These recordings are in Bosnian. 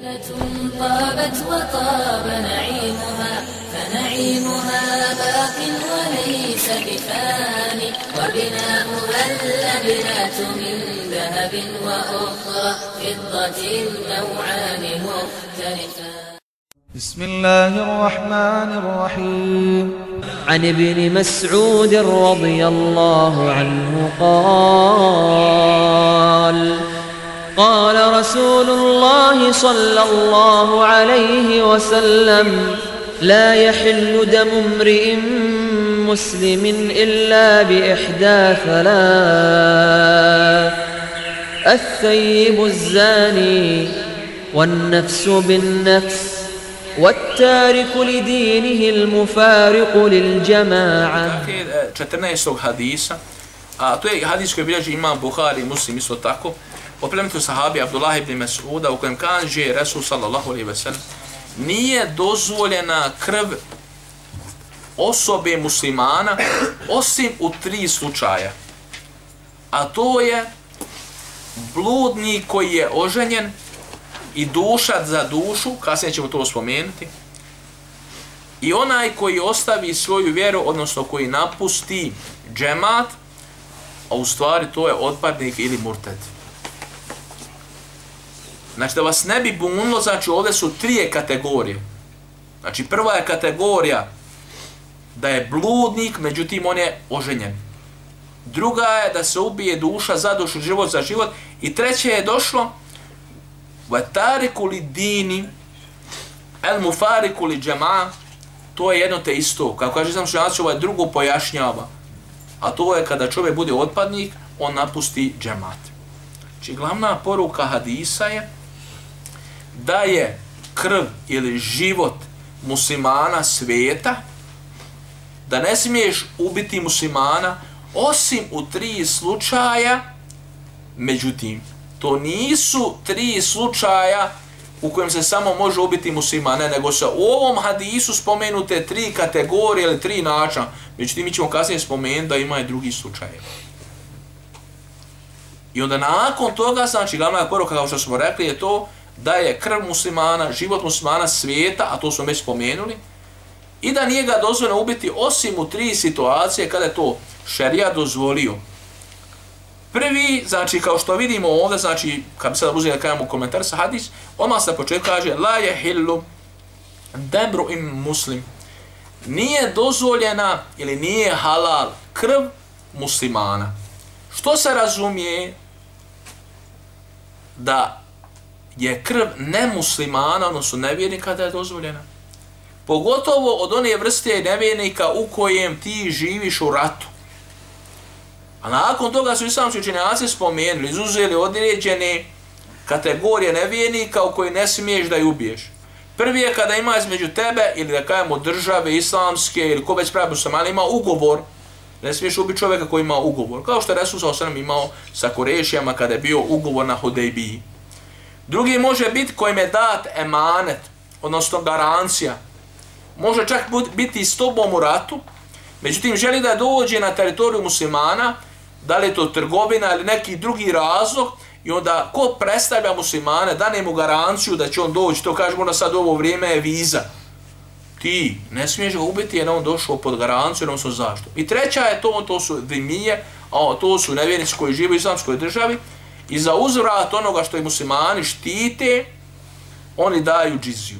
طابت وطاب نعيمها فنعيمها باق وليس بفاني. وبناؤها اللبنات من ذهب وأخرى فضة النوعان مختلفا بسم الله الرحمن الرحيم. عن ابن مسعود رضي الله عنه قال قال رسول الله صلى الله عليه وسلم لا يحل دم امرئ مسلم إلا بإحدى ثلاث الثيب الزاني والنفس بالنفس والتارك لدينه المفارق للجماعة 14. hadisa, a to je hadis koji bilježi imam Buhari, o plemetu sahabi Abdullah ibn Mas'uda u kojem kaže Resul sallallahu alaihi ve sellem nije dozvoljena krv osobe muslimana osim u tri slučaja. A to je bludni koji je oženjen i dušat za dušu, kasnije ćemo to spomenuti, i onaj koji ostavi svoju vjeru, odnosno koji napusti džemat, a u stvari to je otpadnik ili murted. Znači da vas ne bi bunilo, znači ovdje su trije kategorije. Znači prva je kategorija da je bludnik, međutim on je oženjen. Druga je da se ubije duša za dušu, život za život. I treće je došlo vatariku li dini el mufariku li džema to je jedno te isto. Kako kaže sam što znači, ovaj drugo pojašnjava. A to je kada čovjek bude otpadnik, on napusti džemat. Znači glavna poruka hadisa je da je krv ili život muslimana sveta, da ne smiješ ubiti muslimana osim u tri slučaja, međutim, to nisu tri slučaja u kojem se samo može ubiti muslimane, nego se u ovom hadisu spomenute tri kategorije ili tri načina. Međutim, mi ćemo kasnije spomenuti da ima i drugi slučaj. I onda nakon toga, znači, glavna poruka, kao što smo rekli, je to da je krv muslimana, život muslimana svijeta, a to smo već spomenuli, i da nije ga dozvoljeno ubiti osim u tri situacije kada je to šerija dozvolio. Prvi, znači, kao što vidimo ovdje, znači, kad bi sada uzeli da kajemo komentar sa hadis, odmah se počet kaže, la je hillu debru in muslim. Nije dozvoljena ili nije halal krv muslimana. Što se razumije da je krv nemuslimana, odnosno nevjernika, da je dozvoljena. Pogotovo od one vrste nevjernika u kojem ti živiš u ratu. A nakon toga su islamski učenjaci spomenuli, izuzeli određene kategorije nevjernika u koje ne smiješ da ju ubiješ. Prvi je kada ima između tebe ili da kajemo države islamske ili ko već pravi musliman, ima ugovor. Ne smiješ ubiti čovjeka koji ima ugovor. Kao što je Resul sa imao sa Korešijama kada je bio ugovor na Hodejbiji. Drugi može biti kojim je dat emanet, odnosno garancija. Može čak biti s tobom u ratu, međutim želi da dođe na teritoriju muslimana, da li je to trgovina ili neki drugi razlog, i onda ko predstavlja muslimane, da mu garanciju da će on doći, to kaže na sad ovo vrijeme je viza. Ti ne smiješ ga ubiti jer on došao pod garanciju, jer on su zašto. I treća je to, to su vimije, a to su nevjernici koji žive u islamskoj državi, I za uzvrat onoga što je muslimani štite, oni daju džiziju.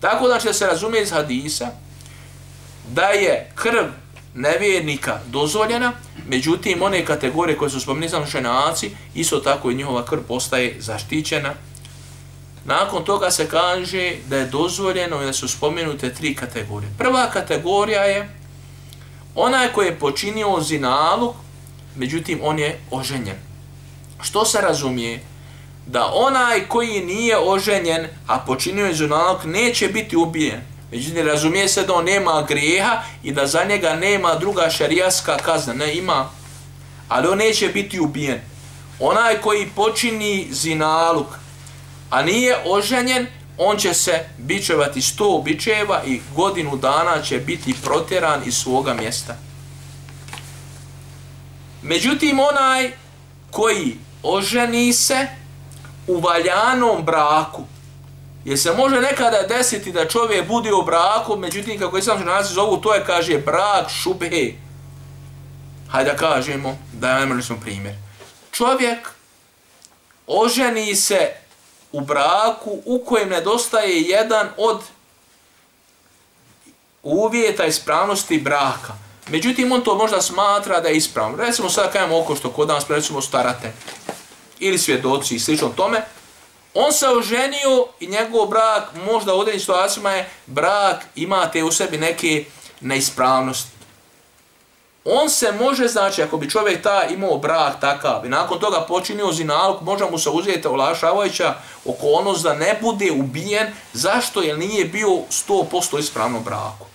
Tako da će se razumije iz hadisa da je krv nevjernika dozvoljena, međutim one kategorije koje su spomenuli sam šenaci, isto tako i njihova krv postaje zaštićena. Nakon toga se kaže da je dozvoljeno i da su spomenute tri kategorije. Prva kategorija je onaj koji je počinio zinalog, međutim on je oženjen. Što se razumije? Da onaj koji nije oženjen, a počinio je zunalog, neće biti ubijen. Međutim, razumije se da on nema grijeha i da za njega nema druga šarijaska kazna. Ne, ima. Ali on neće biti ubijen. Onaj koji počini zinaluk, a nije oženjen, on će se bičevati sto bičeva i godinu dana će biti protjeran iz svoga mjesta. Međutim, onaj koji oženi se u valjanom braku, Jer se može nekada desiti da čovjek bude u braku, međutim, kako islam se nazi zovu, to je, kaže, brak šubhe. Hajde da kažemo, da imali smo primjer. Čovjek oženi se u braku u kojem nedostaje jedan od uvjeta ispravnosti braka. Međutim, on to možda smatra da je ispravno. Recimo sad kajemo oko što kod nas, recimo starate ili svjedoci i slično tome, on se oženio i njegov brak možda u određenim situacijama je brak imate u sebi neke neispravnosti. On se može, znači, ako bi čovjek ta imao brak takav i nakon toga počinio zinalog, možda mu se uzeti olašavajuća okolnost da ne bude ubijen. Zašto? Jer nije bio 100% ispravno braku.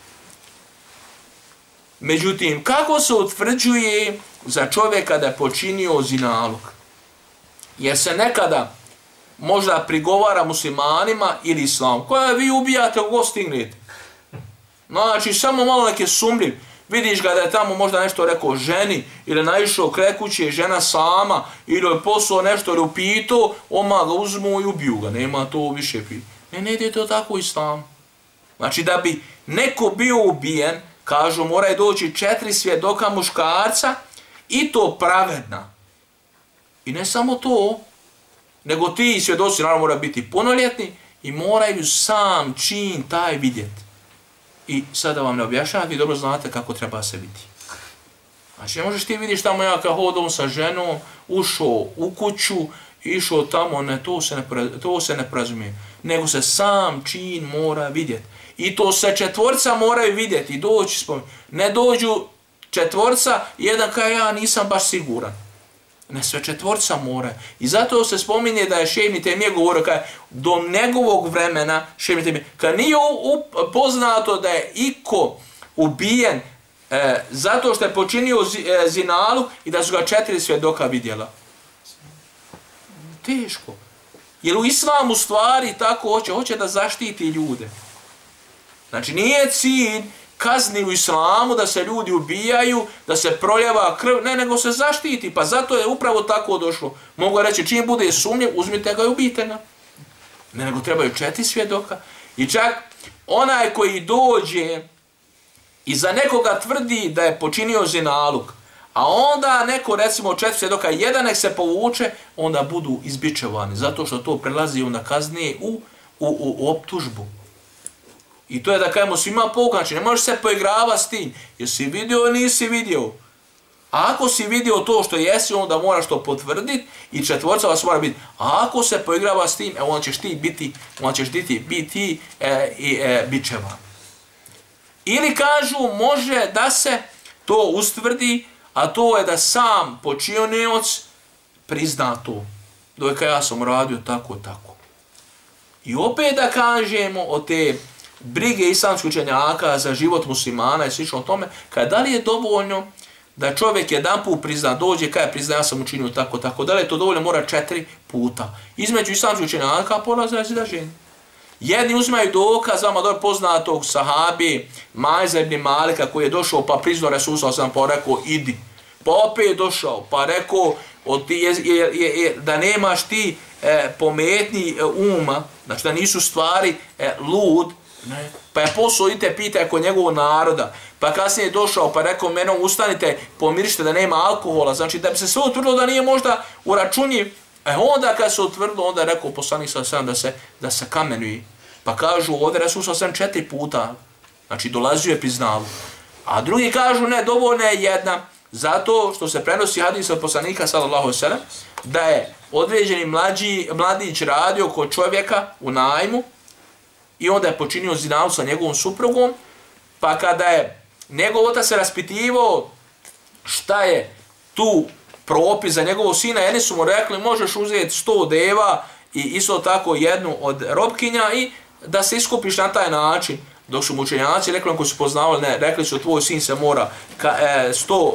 Međutim, kako se utvrđuje za čovjeka da je počinio zinalog? Jer se nekada možda prigovara muslimanima ili islam, koja vi ubijate u gostignete. Znači, samo malo neke sumljiv. Vidiš ga da je tamo možda nešto rekao ženi, ili naišao krekuće, žena sama, ili je poslao nešto ili upitao, oma ga uzmu i ubiju ga, nema to više pi. Ne, ne ide to tako islam. Znači, da bi neko bio ubijen, kažu, mora je doći četiri svjedoka muškarca, i to pravedna. I ne samo to, nego ti svjedoci naravno mora biti punoljetni i moraju sam čin taj vidjeti. I sada vam ne objašnjam, vi dobro znate kako treba se biti. Znači, ne možeš ti vidiš tamo ja kao hodom sa ženom, ušao u kuću, išao tamo, ne, to se ne, to se ne prazumije. Nego se sam čin mora vidjeti. I to se četvorca moraju vidjeti i doći spomin. Ne dođu četvorca, jedan kao ja nisam baš siguran na sve četvorca mora. I zato se spominje da je Šemi Temije govorio kada do njegovog vremena Šemi Temije, kada nije poznato da je iko ubijen e, zato što je počinio zi, e, zinalu i da su ga četiri svjedoka vidjela. Teško. Jer u islamu stvari tako hoće, hoće da zaštiti ljude. Znači nije cilj kazni u islamu, da se ljudi ubijaju, da se proljeva krv, ne, nego se zaštiti, pa zato je upravo tako došlo. Mogu reći, čim bude sumnje, uzmite ga i ubijte ga. Ne, nego trebaju četiri svjedoka. I čak onaj koji dođe i za nekoga tvrdi da je počinio zinaluk, a onda neko, recimo, četiri svjedoka, jedan nek se povuče, onda budu izbičevani, zato što to prelazi onda kaznije u, u, u, u optužbu. I to je da kajemo svima pouka, znači ne možeš se poigrava s tim. Jesi vidio ili nisi vidio? A ako si vidio to što jesi, onda moraš to potvrditi i četvorca vas mora biti. A ako se poigrava s tim, e, onda ćeš ti biti, onda ćeš biti, biti e, i e, bit će vam. Ili kažu, može da se to ustvrdi, a to je da sam počionioc prizna to. Dojka ja sam radio tako, tako. I opet da kažemo o te brige islamskih učenjaka za život muslimana i slično tome, kada da li je dovoljno da čovjek jedan put prizna, dođe, kada je prizna, ja sam učinio tako, tako, da li je to dovoljno, mora četiri puta. Između islamskih učenjaka polaze da ženi. Jedni uzimaju dokaz, vama dobro poznatog sahabi, Majza ibn Malika, koji je došao pa priznao Resusa, pa sam pa rekao, idi. Pa opet je došao, pa rekao, od ti je, je, je, je, da nemaš ti e, pometni e, uma, znači da nisu stvari e, lud, Ne. Pa je poslao, idite pita kod njegovog naroda. Pa kasnije je došao, pa rekao menom, ustanite, pomirište da nema alkohola. Znači, da bi se sve utvrdilo da nije možda u računji. E onda kad se utvrdilo, onda je rekao poslanik sa sam da se, da se kamenuje. Pa kažu, ovdje Resul sa sam četiri puta. Znači, dolazio je priznavu. A drugi kažu, ne, dovoljna je jedna. Zato što se prenosi hadis od poslanika, sallallahu sallam, da je određeni mlađi, mladić radio kod čovjeka u najmu, i onda je počinio zinalu sa njegovom suprugom, pa kada je njegov otac se raspitivao šta je tu propis za njegovog sina, jedni su mu rekli možeš uzeti 100 deva i isto tako jednu od robkinja i da se iskupiš na taj način. Dok su mučenjaci rekli koji su poznavali, ne, rekli su tvoj sin se mora ka, e,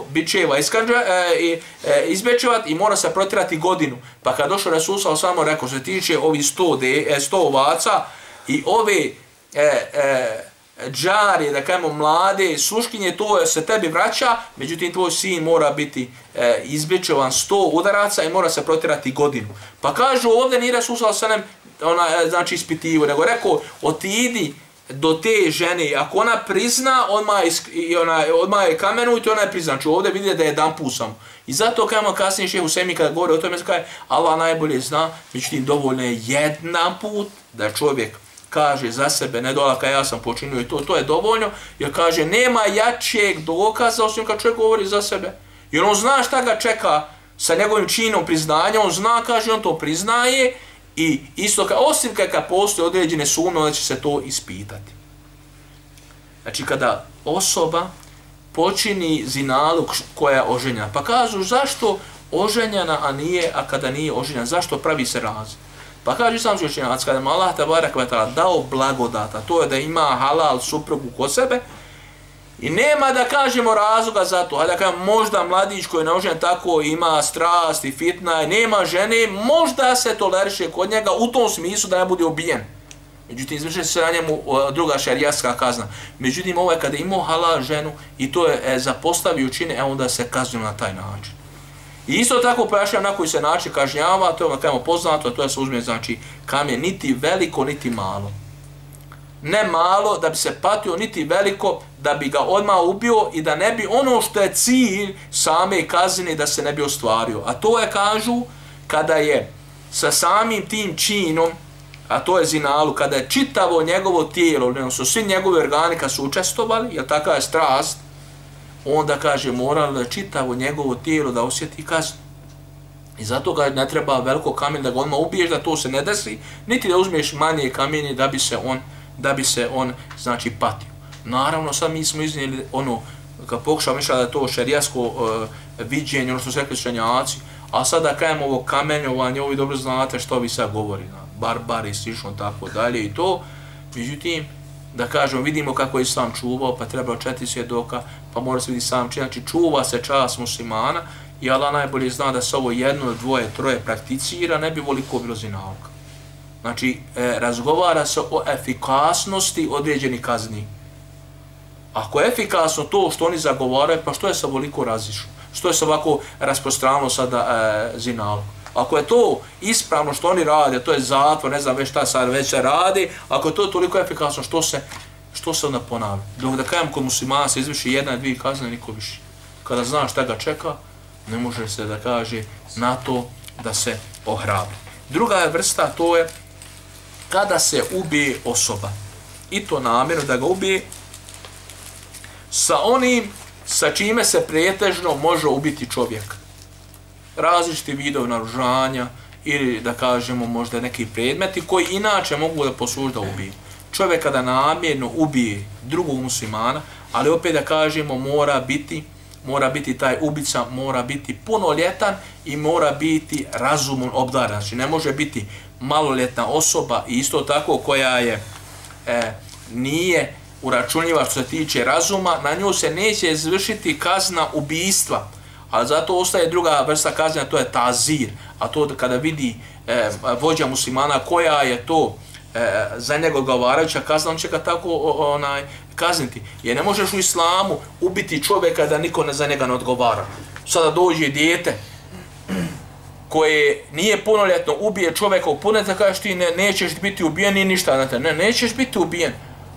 bičeva iskanđa, e, i, e, izbečevat i mora se protirati godinu. Pa kad došao Resusa, samo rekao se tiče ovi 100, de, e, 100 ovaca, I ove e, e, džari, da kajemo mlade, suškinje, to se tebi vraća, međutim tvoj sin mora biti e, izbječovan sto udaraca i mora se protirati godinu. Pa kažu ovdje nije Resul Sanem ona, e, znači ispitivo, nego rekao, otidi do te žene, ako ona prizna, odmah i ona, odmah je kamenujte, ona je prizna. Znači ovdje vidite da je dan pusam. I zato kajemo kasnije šehu Semi kada govori o tome, kaže, Allah najbolje zna, međutim dovoljno je jedan put da čovjek kaže za sebe, ne dolaka, ja sam počinio i to, to je dovoljno, jer kaže, nema jačeg dokaza osim kad čovjek govori za sebe. Jer on zna šta ga čeka sa njegovim činom priznanja, on zna, kaže, on to priznaje i isto ka, osim kada postoje određene sume, onda će se to ispitati. Znači, kada osoba počini zinaluk koja je oženjena, pa kažu, zašto oženjena, a nije, a kada nije oženjena, zašto pravi se razlik? Pa kaže sam učenjac, kada mu Allah tabarak vatala dao blagodata, to je da ima halal suprugu kod sebe, i nema da kažemo razloga za to, hajde da kažem, možda mladić koji je naožen tako ima strast i fitna, i nema žene, možda se toleriše kod njega u tom smislu da ne bude ubijen. Međutim, izvrše se na njemu druga šarijaska kazna. Međutim, ovaj ovo je kada imao halal ženu i to je e, zapostavio čine, e onda se kaznio na taj način. I isto tako pojašnjam na koji se način kažnjava, to je ono poznato, to je se uzme znači kamen niti veliko, niti malo. Ne malo da bi se patio, niti veliko da bi ga odmah ubio i da ne bi ono što je cilj same kazine da se ne bi ostvario. A to je, kažu, kada je sa samim tim činom, a to je zinalu, kada je čitavo njegovo tijelo, ne, su svi njegove organi kad su učestovali, jer taka je strast, onda kaže moralo da čitavo njegovo tijelo da osjeti kaznu. I zato ga ne treba veliko kamen da ga odmah ubiješ, da to se ne desi, niti da uzmeš manje kamenje da bi se on, da bi se on znači patio. Naravno, sad mi smo iznijeli ono, kad pokušao mišljati da je to šerijasko uh, e, viđenje, ono što su rekli šenjaci, a sada da kajem ovo kamenjovanje, ovi dobro znate što vi sad govori, na, barbari, slično, tako dalje i to, međutim, da kažemo, vidimo kako je islam čuvao, pa treba četiri svjedoka, pa mora se vidjeti sam čin, znači čuva se čas muslimana i Allah najbolje zna da se ovo jedno, dvoje, troje prakticira, ne bi voliko bilo zinalka. Znači, e, razgovara se o efikasnosti određenih kazni. Ako je efikasno to što oni zagovaraju, pa što je sa voliko razišlo? Što je sa ovako rasprostranilo sada e, zinalku? Ako je to ispravno što oni rade, to je zatvor, ne znam već šta sad već radi, ako je to toliko efikasno, što se, što se onda ponavlja? Dok da kajem kod muslimana se izvrši jedna, dvije kazne, niko više. Kada zna šta ga čeka, ne može se da kaže na to da se ohrabri. Druga je vrsta, to je kada se ubije osoba. I to namjerno da ga ubije sa onim sa čime se pretežno može ubiti čovjek različiti vidovi naružanja ili da kažemo možda neki predmeti koji inače mogu da posluži da ubiju. Čovjek kada namjerno ubije drugog muslimana, ali opet da kažemo mora biti mora biti taj ubica, mora biti punoljetan i mora biti razumom obdaran. Znači ne može biti maloljetna osoba i isto tako koja je e, nije uračunljiva što se tiče razuma, na nju se neće izvršiti kazna ubijstva, A zato ostaje druga vrsta kazna, to je tazir. A to kada vidi e, vođa muslimana koja je to e, za njega govarajuća kazna, on će ga tako o, onaj, kazniti. Jer ne možeš u islamu ubiti čovjeka da niko ne za njega ne odgovara. Sada dođe dijete koje nije punoljetno, ubije čovjeka u punoljetno, kažeš ti ne, nećeš biti ubijen ni ništa. Ne, nećeš biti ubijen.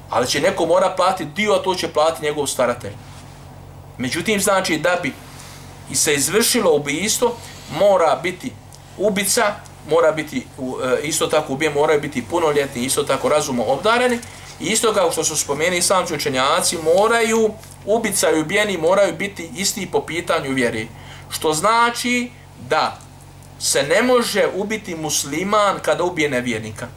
Ali će neko mora platiti dio, a to će platiti njegov staratelj. Međutim, znači da bi i se izvršilo ubijstvo, mora biti ubica, mora biti e, isto tako ubijen, moraju biti punoljetni, isto tako razumo obdareni, i isto kao što su spomeni islamski učenjaci, moraju, ubica i ubijeni moraju biti isti po pitanju vjeri. Što znači da se ne može ubiti musliman kada ubije nevjernika.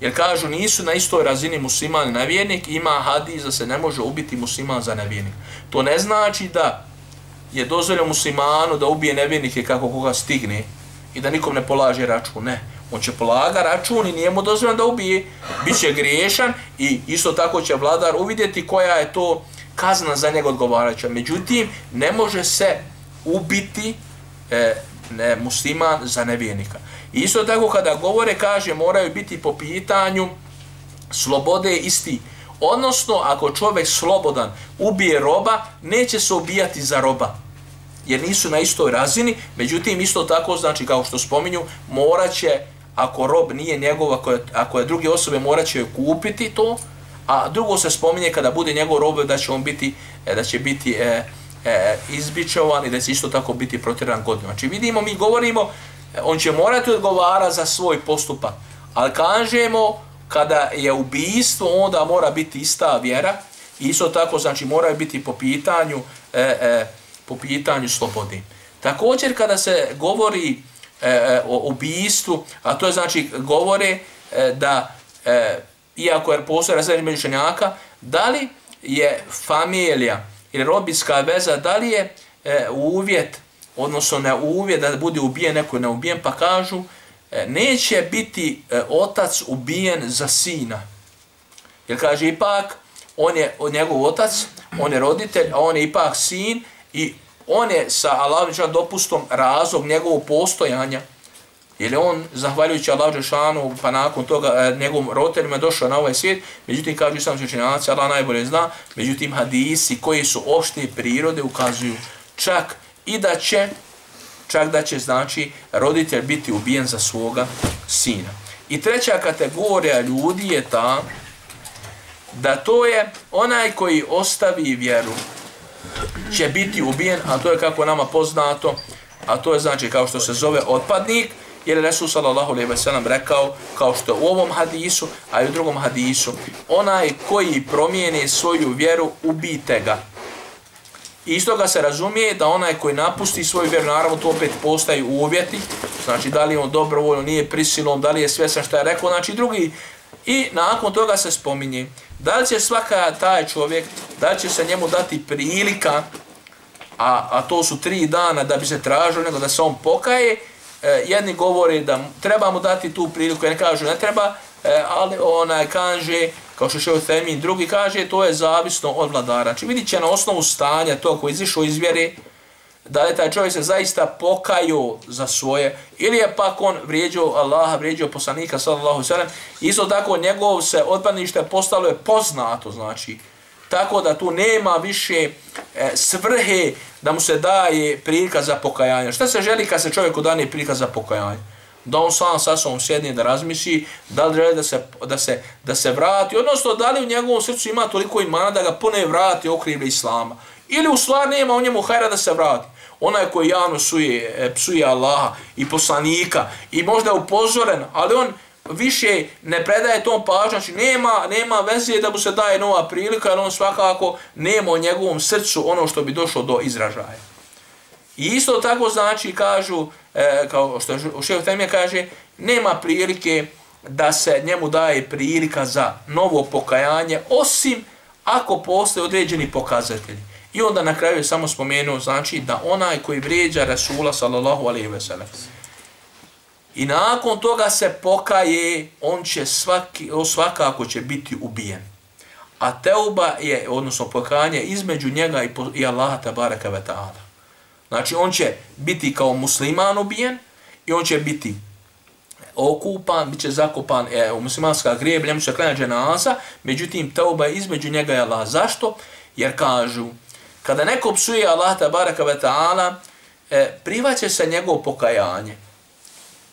Jer kažu nisu na istoj razini musliman i nevjernik, ima hadis da se ne može ubiti musliman za nevjernik. To ne znači da je dozvoljeno muslimanu da ubije nevjernike kako koga stigne i da nikom ne polaže račun. Ne, on će polaga račun i nije mu dozvoljeno da ubije, Biće griješan i isto tako će vladar uvidjeti koja je to kazna za njega odgovarajuća. Međutim, ne može se ubiti e, ne, musliman za nevjernika. Isto tako kada govore, kaže, moraju biti po pitanju slobode isti Odnosno, ako čovjek slobodan ubije roba, neće se ubijati za roba. Jer nisu na istoj razini, međutim, isto tako, znači, kao što spominju, moraće ako rob nije njegov, ako je, ako je druge osobe, moraće joj kupiti to, a drugo se spominje kada bude njegov rob da će on biti, e, da će biti e, e, izbičovan i da će isto tako biti protiran godinu. Znači, vidimo, mi govorimo, e, on će morati odgovara za svoj postupak, ali kažemo, kada je ubijstvo, onda mora biti ista vjera. Isto tako, znači, mora biti po pitanju, e, e, po pitanju slobode. Također, kada se govori e, e o ubijstvu, a to je znači, govore e, da, e, iako je postoje razredni među ženjaka, da li je familija ili robijska veza, da li je e, uvjet, odnosno ne uvjet da bude ubijen neko ne ubijen, pa kažu, E, neće biti e, otac ubijen za sina. Jer kaže ipak, on je njegov otac, on je roditelj, a on je ipak sin i on je sa Allahom dopustom razlog njegovog postojanja. Jer je on, zahvaljujući Allah Đelešanu, pa nakon toga e, njegovom roditeljima došao na ovaj svijet, međutim, kažu sam čečenjaci, Allah najbolje zna, međutim, hadisi koji su opšte prirode ukazuju čak i da će čak da će znači roditelj biti ubijen za svoga sina. I treća kategorija ljudi je ta da to je onaj koji ostavi vjeru će biti ubijen, a to je kako nama poznato, a to je znači kao što se zove otpadnik, jer je Resul sallallahu alejhi ve sellem rekao kao što je u ovom hadisu, a i u drugom hadisu, onaj koji promijeni svoju vjeru, ubite ga. I isto ga se razumije da onaj koji napusti svoju vjeru, naravno to opet postaje uvjeti, znači da li on dobrovoljno nije prisilom, da li je svjesan što je rekao, znači drugi. I nakon toga se spominje, da li će svaka taj čovjek, da li će se njemu dati prilika, a, a to su tri dana da bi se tražio nego da se on pokaje, e, jedni govore da treba mu dati tu priliku, ne kažu ne treba, e, ali onaj kaže, kao što šeo termin drugi kaže, to je zavisno od vladara. Znači vidit će na osnovu stanja to koji izišao iz vjere, da li taj čovjek se zaista pokajao za svoje, ili je pak on vrijeđao Allaha, vrijeđao poslanika, sallallahu sallam, isto tako njegov se odpadnište postalo je poznato, znači, tako da tu nema više e, svrhe da mu se daje prilika za pokajanje. Šta se želi kad se čovjeku dane prilika za pokajanje? Da on sam sa sobom sjedne da razmisli, da li želi da se, da, se, da se vrati, odnosno da li u njegovom srcu ima toliko imana da ga pune vrati okrivlje islama. Ili u stvar nema u njemu hajra da se vrati. Onaj koji javno suje, e, psuje Allaha i poslanika i možda je upozoren, ali on više ne predaje tom pažnju, znači nema, nema veze da mu se daje nova prilika, jer on svakako nema u njegovom srcu ono što bi došlo do izražaja. I isto tako znači, kažu, e, kao što šeho Temija kaže, nema prilike da se njemu daje prilika za novo pokajanje, osim ako postoje određeni pokazatelji. I onda na kraju je samo spomenuo, znači, da onaj koji vrijeđa Rasula, sallallahu alaihi ve sellem, i nakon toga se pokaje, on će svaki, svakako će biti ubijen. A teuba je, odnosno pokajanje, između njega i, i Allaha tabaraka ve ta'ala. Znači, on će biti kao musliman ubijen i on će biti okupan, bit će zakopan e, u muslimanska grijeblja, njemu se klanja dženaza, međutim, tauba je između njega i Allah. Zašto? Jer kažu, kada neko psuje Allah tabaraka wa ta'ala, e, privaće se njegov pokajanje.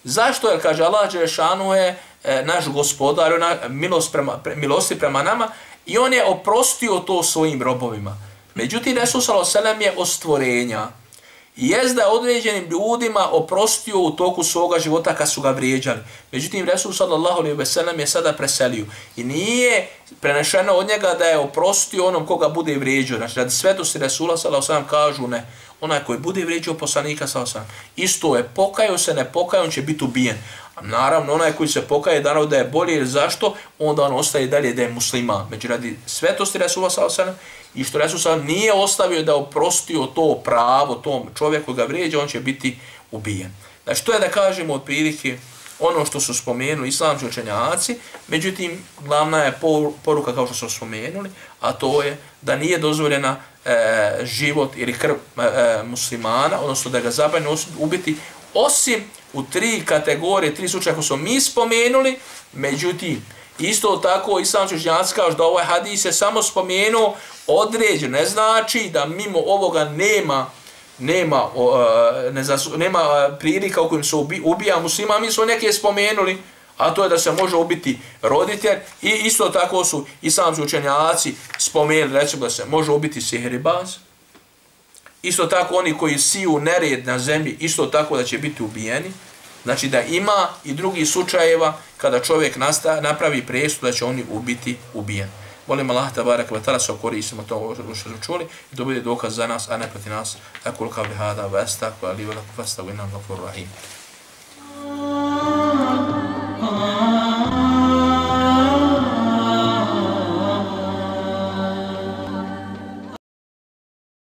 Zašto? Jer kaže Allah Đerešanu je e, naš gospodar, ona milost prema, pre, milosti prema nama i on je oprostio to svojim robovima. Međutim, Resul s.a.v. je stvorenja jezda određenim ljudima oprostio u toku svoga života kad su ga vrijeđali. Međutim, Resul sallallahu alaihi ve sellem je sada preselio. I nije prenešeno od njega da je oprostio onom koga bude vrijeđao. Znači, radi svetosti Resula sallallahu alaihi kažu ne. Onaj koji bude vrijeđao poslanika sa osam. Isto je, pokajao se, ne pokajao, on će biti ubijen. A naravno, onaj koji se pokaje da da je bolje, jer zašto? Onda on ostaje dalje da je muslima. Među znači, radi svetosti Resula sa osam i što Resul sa nije ostavio da oprostio to pravo tom čovjeku ga vrijeđa, on će biti ubijen. Znači, to je da kažemo od prilike ono što su spomenuli islamski učenjaci, međutim, glavna je poruka kao što su spomenuli, a to je da nije dozvoljena e, život ili krv e, e muslimana, odnosno da ga zabranjeno ubiti, osim u tri kategorije, tri slučaje koje smo mi spomenuli, međutim, Isto tako islam učenjaci kaže da ovaj hadis je samo spomenuo određen, ne znači da mimo ovoga nema nema o, e, ne zasu, nema e, prilika u kojim se ubi, ubija muslima, mi smo neke spomenuli, a to je da se može ubiti roditelj i isto tako su islamski učenjaci spomenuli recimo da se može ubiti sihribaz, isto tako oni koji siju nered na zemlji, isto tako da će biti ubijeni, Znači da ima i drugi slučajeva kada čovjek nasta, napravi presudu da će oni ubiti ubijeni. Molim Allah tabarak vatala se okoristimo to što smo čuli i to bude dokaz za nas, a ne proti nas. Tako kao vestak, hada, vesta, koja li vela kufasta, vinan, gafur, rahim.